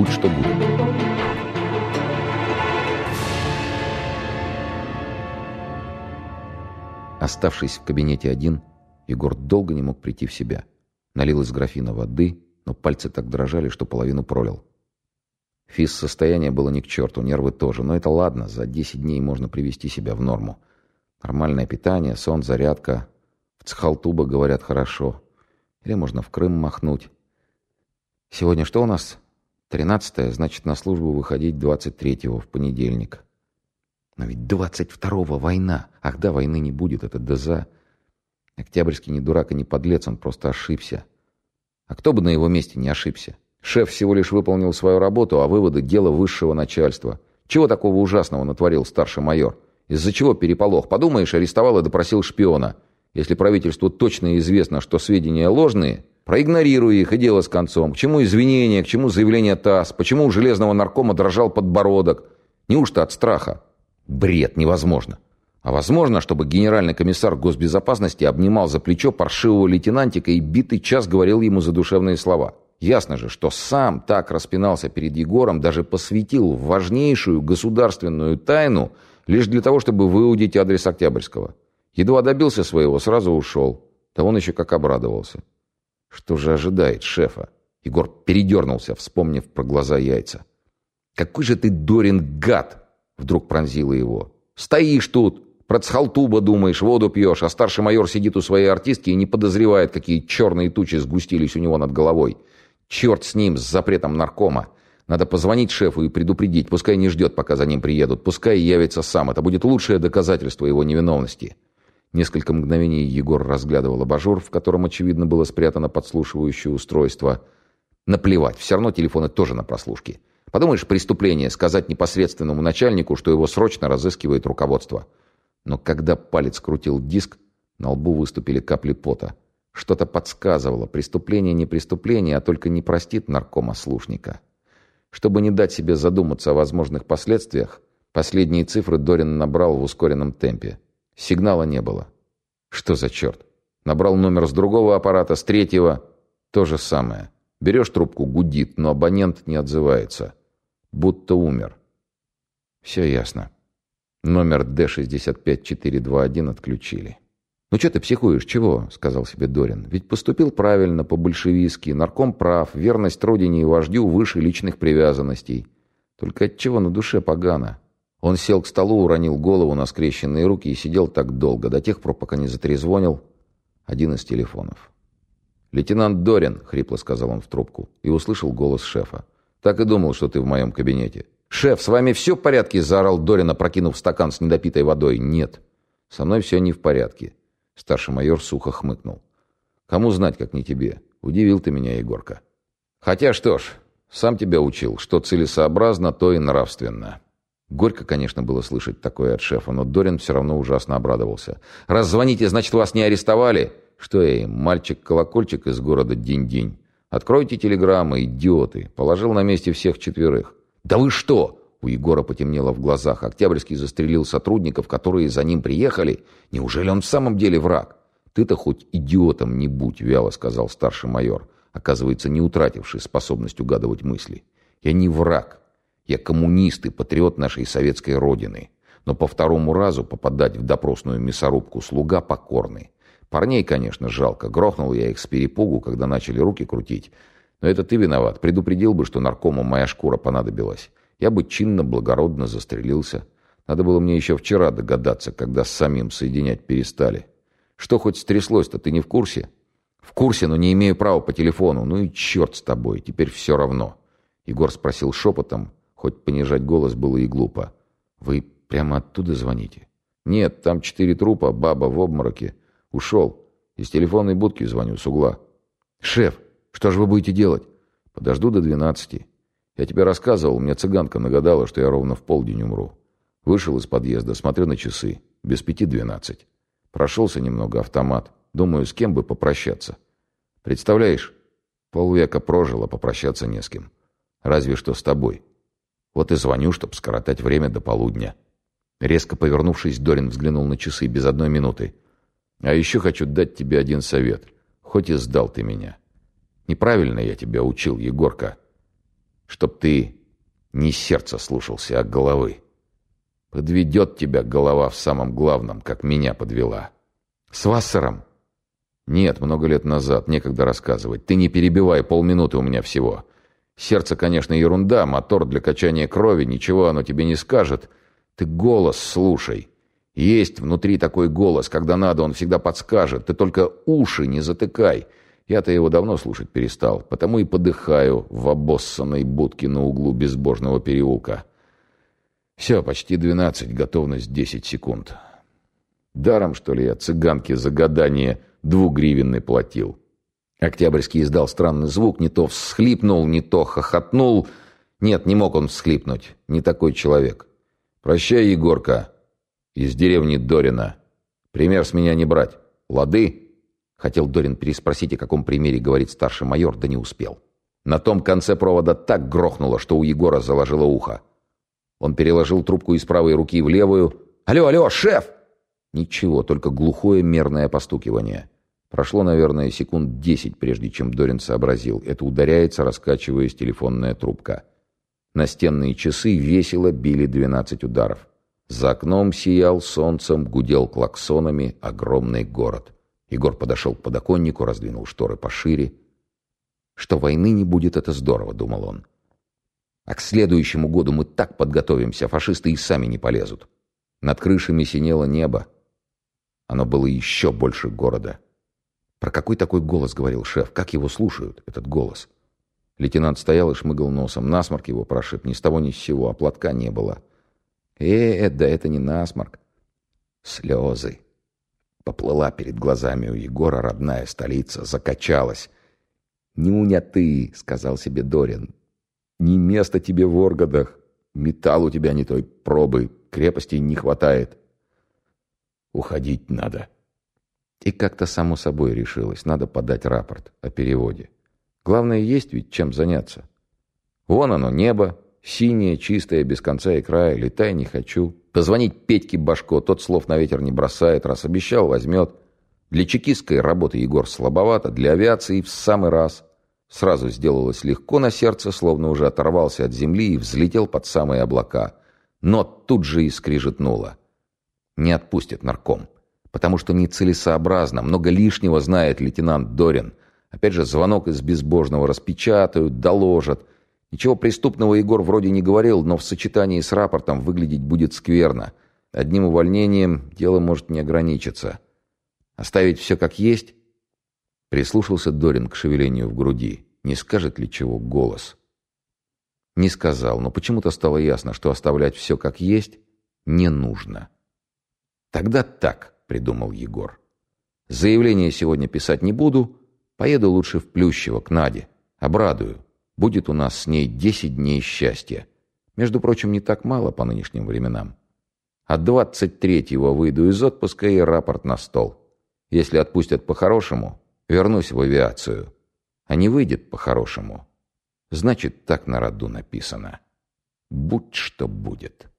будь что будет. Оставшись в кабинете один, Егор долго не мог прийти в себя. Налил из графина воды, но пальцы так дрожали, что половину пролил. Физ состояние было ни к черту, нервы тоже. Но это ладно, за 10 дней можно привести себя в норму. Нормальное питание, сон, зарядка. В Цхалтуба, говорят, хорошо. Или можно в Крым махнуть. Сегодня что у нас? Тринадцатое, значит, на службу выходить двадцать третьего в понедельник. Но ведь двадцать второго война. Ах да, войны не будет, это ДЗа. Октябрьский не дурак и не подлец, он просто ошибся. А кто бы на его месте не ошибся? Шеф всего лишь выполнил свою работу, а выводы – дело высшего начальства. Чего такого ужасного натворил старший майор? Из-за чего переполох? Подумаешь, арестовал и допросил шпиона. Если правительству точно известно, что сведения ложные, проигнорируй их и дело с концом. К чему извинения, к чему заявление ТАСС? Почему у железного наркома дрожал подбородок? Неужто от страха? Бред, невозможно. А возможно, чтобы генеральный комиссар госбезопасности обнимал за плечо паршивого лейтенантика и битый час говорил ему задушевные слова. Ясно же, что сам так распинался перед Егором, даже посвятил важнейшую государственную тайну лишь для того, чтобы выудить адрес Октябрьского. Едва добился своего, сразу ушел. Да он еще как обрадовался. Что же ожидает шефа? Егор передернулся, вспомнив про глаза яйца. «Какой же ты, Дорин, гад!» Вдруг пронзило его. «Стоишь тут, про цхалтуба думаешь, воду пьешь, а старший майор сидит у своей артистки и не подозревает, какие черные тучи сгустились у него над головой. Черт с ним, с запретом наркома. Надо позвонить шефу и предупредить, пускай не ждет, пока за ним приедут, пускай явится сам. Это будет лучшее доказательство его невиновности». Несколько мгновений Егор разглядывал абажур, в котором, очевидно, было спрятано подслушивающее устройство. Наплевать, все равно телефоны тоже на прослушке. Подумаешь, преступление, сказать непосредственному начальнику, что его срочно разыскивает руководство. Но когда палец крутил диск, на лбу выступили капли пота. Что-то подсказывало, преступление не преступление, а только не простит наркома слушника. Чтобы не дать себе задуматься о возможных последствиях, последние цифры Дорин набрал в ускоренном темпе. Сигнала не было. Что за черт? Набрал номер с другого аппарата, с третьего. То же самое. Берешь трубку, гудит, но абонент не отзывается. Будто умер. Все ясно. Номер D65421 отключили. «Ну что ты психуешь, чего?» — сказал себе Дорин. «Ведь поступил правильно, по-большевистски, нарком прав, верность родине и вождю выше личных привязанностей. Только от чего на душе погано? Он сел к столу, уронил голову на скрещенные руки и сидел так долго, до тех пор, пока не затрезвонил один из телефонов. «Лейтенант Дорин», — хрипло сказал он в трубку, и услышал голос шефа. «Так и думал, что ты в моем кабинете». «Шеф, с вами все в порядке?» — заорал Дорин, опрокинув стакан с недопитой водой. «Нет, со мной все не в порядке». Старший майор сухо хмыкнул. «Кому знать, как не тебе? Удивил ты меня, Егорка». «Хотя что ж, сам тебя учил, что целесообразно, то и нравственно». Горько, конечно, было слышать такое от шефа, но Дорин все равно ужасно обрадовался. «Раз звоните, значит, вас не арестовали?» «Что я им, мальчик-колокольчик из города Динь-Динь? Откройте телеграммы, идиоты!» Положил на месте всех четверых. «Да вы что?» У Егора потемнело в глазах. Октябрьский застрелил сотрудников, которые за ним приехали. Неужели он в самом деле враг? «Ты-то хоть идиотом не будь», — вяло сказал старший майор, оказывается, не утративший способность угадывать мысли. «Я не враг. Я коммунист и патриот нашей советской родины. Но по второму разу попадать в допросную мясорубку слуга покорный. Парней, конечно, жалко. Грохнул я их с перепугу, когда начали руки крутить. Но это ты виноват. Предупредил бы, что наркому моя шкура понадобилась. Я бы чинно, благородно застрелился. Надо было мне еще вчера догадаться, когда с самим соединять перестали. Что хоть стряслось-то, ты не в курсе? В курсе, но не имею права по телефону. Ну и черт с тобой, теперь все равно. Егор спросил шепотом, Хоть понижать голос было и глупо. «Вы прямо оттуда звоните?» «Нет, там четыре трупа, баба в обмороке. Ушел. Из телефонной будки звоню, с угла». «Шеф, что же вы будете делать?» «Подожду до двенадцати. Я тебе рассказывал, мне цыганка нагадала, что я ровно в полдень умру. Вышел из подъезда, смотрю на часы. Без пяти двенадцать. Прошелся немного автомат. Думаю, с кем бы попрощаться. Представляешь, полвека прожил, а попрощаться не с кем. Разве что с тобой». Вот и звоню, чтобы скоротать время до полудня. Резко повернувшись, Дорин взглянул на часы без одной минуты. А еще хочу дать тебе один совет. Хоть и сдал ты меня. Неправильно я тебя учил, Егорка. Чтоб ты не сердца слушался, а головы. Подведет тебя голова в самом главном, как меня подвела. С Вассером? Нет, много лет назад, некогда рассказывать. Ты не перебивай, полминуты у меня всего. Сердце, конечно, ерунда, мотор для качания крови, ничего оно тебе не скажет. Ты голос слушай. Есть внутри такой голос, когда надо, он всегда подскажет. Ты только уши не затыкай. Я-то его давно слушать перестал, потому и подыхаю в обоссанной будке на углу безбожного переулка. Все, почти двенадцать, готовность десять секунд. Даром, что ли, я цыганке за гадание двугривенный платил. Октябрьский издал странный звук, не то всхлипнул, не то хохотнул. Нет, не мог он всхлипнуть, не такой человек. «Прощай, Егорка, из деревни Дорина. Пример с меня не брать. Лады?» Хотел Дорин переспросить, о каком примере говорит старший майор, да не успел. На том конце провода так грохнуло, что у Егора заложило ухо. Он переложил трубку из правой руки в левую. «Алло, алло, шеф!» Ничего, только глухое мерное постукивание. Прошло, наверное, секунд десять, прежде чем Дорин сообразил. Это ударяется, раскачиваясь телефонная трубка. Настенные часы весело били двенадцать ударов. За окном сиял солнцем, гудел клаксонами огромный город. Егор подошел к подоконнику, раздвинул шторы пошире. «Что войны не будет, это здорово», — думал он. «А к следующему году мы так подготовимся, фашисты и сами не полезут». Над крышами синело небо. Оно было еще больше города. Про какой такой голос говорил шеф? Как его слушают, этот голос? Лейтенант стоял и шмыгал носом. Насморк его прошиб ни с того ни с сего, а платка не было. Э, да это не насморк. Слезы. Поплыла перед глазами у Егора родная столица, закачалась. «Нюня ты», — сказал себе Дорин. «Не место тебе в Оргодах. Металл у тебя не той пробы, крепостей не хватает. Уходить надо. И как-то само собой решилось, надо подать рапорт о переводе. Главное, есть ведь чем заняться. Вон оно, небо, синее, чистое, без конца и края, летай не хочу. Позвонить Петьке Башко, тот слов на ветер не бросает, раз обещал, возьмет. Для чекистской работы Егор слабовато, для авиации в самый раз. Сразу сделалось легко на сердце, словно уже оторвался от земли и взлетел под самые облака. Но тут же и скрижетнуло. Не отпустит нарком. Потому что нецелесообразно, много лишнего знает лейтенант Дорин. Опять же, звонок из безбожного распечатают, доложат. Ничего преступного Егор вроде не говорил, но в сочетании с рапортом выглядеть будет скверно. Одним увольнением дело может не ограничиться. Оставить все как есть? Прислушался Дорин к шевелению в груди. Не скажет ли чего голос? Не сказал, но почему-то стало ясно, что оставлять все как есть не нужно. Тогда так, придумал Егор. Заявление сегодня писать не буду, поеду лучше в Плющево, к Наде. Обрадую. Будет у нас с ней десять дней счастья. Между прочим, не так мало по нынешним временам. А двадцать третьего выйду из отпуска и рапорт на стол. Если отпустят по-хорошему, Вернусь в авиацию. А не выйдет по-хорошему. Значит, так на роду написано. Будь что будет.